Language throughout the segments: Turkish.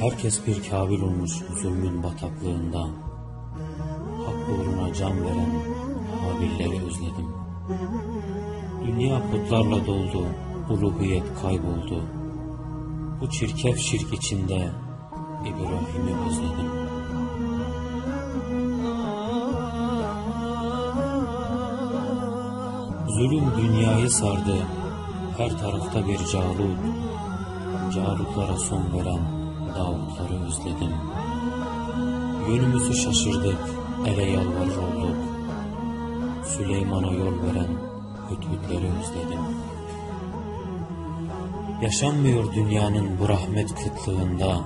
Herkes bir kabil olmuş zulmün bataklığında. Hak uğruna can veren habilleri özledim. Dünya putlarla doldu, uluhiyet kayboldu. Bu çirkef şirk içinde İbrahim'i özledim. Zulüm dünyayı sardı, her tarafta bir Calut. Calutlara son veren Davutları özledim. Yönümüzü şaşırdık, ele yalvarır olduk. Süleyman'a yol veren hüdhüdleri özledim. Yaşanmıyor dünyanın bu rahmet kıtlığında.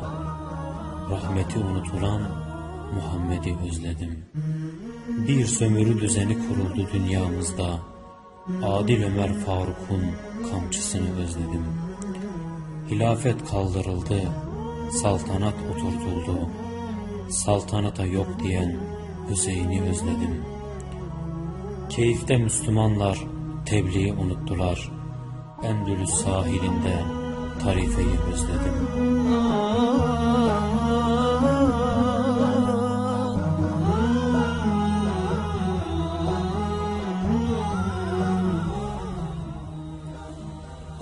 Rahmeti unutulan Muhammed'i özledim. Bir sömürü düzeni kuruldu dünyamızda. Adil Ömer Faruk'un kamçısını özledim. Hilafet kaldırıldı, saltanat oturtuldu. Saltanata yok diyen Hüseyin'i özledim. Keyifte Müslümanlar tebliği unuttular. Endülüs sahilinde tarifeyi özledim.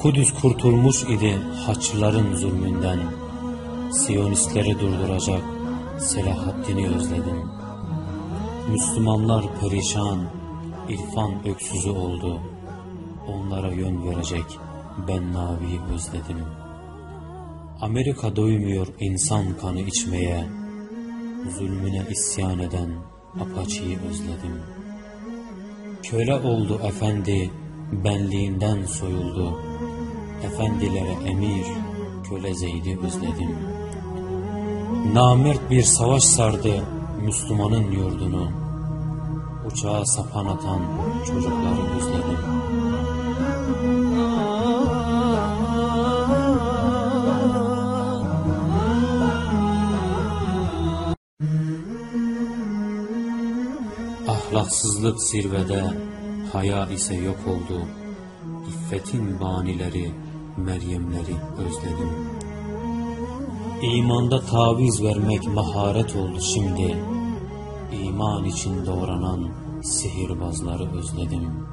Kudüs kurtulmuş idi Haçlıların zulmünden. Siyonistleri durduracak Selahaddin'i özledim. Müslümanlar perişan, irfan öksüzü oldu. Onlara yön verecek ben Navi'yi özledim. Amerika doymuyor insan kanı içmeye. Zulmüne isyan eden Apache'yi özledim. Köle oldu efendi, benliğinden soyuldu. Efendilere emir, köle Zeyd'i özledim. Namert bir savaş sardı Müslümanın yurdunu. Uçağa sapan atan çocukları özledim. Ahlaksızlık zirvede, haya ise yok oldu. İffetin banileri, Meryemleri özledim. İmanda taviz vermek maharet oldu şimdi. İman için doğranan sihirbazları özledim.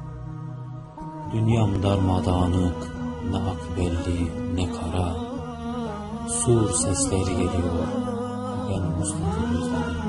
Dünyam darmadağınık, ne ak belli ne kara. Sur sesleri geliyor, ben Mustafa özledim.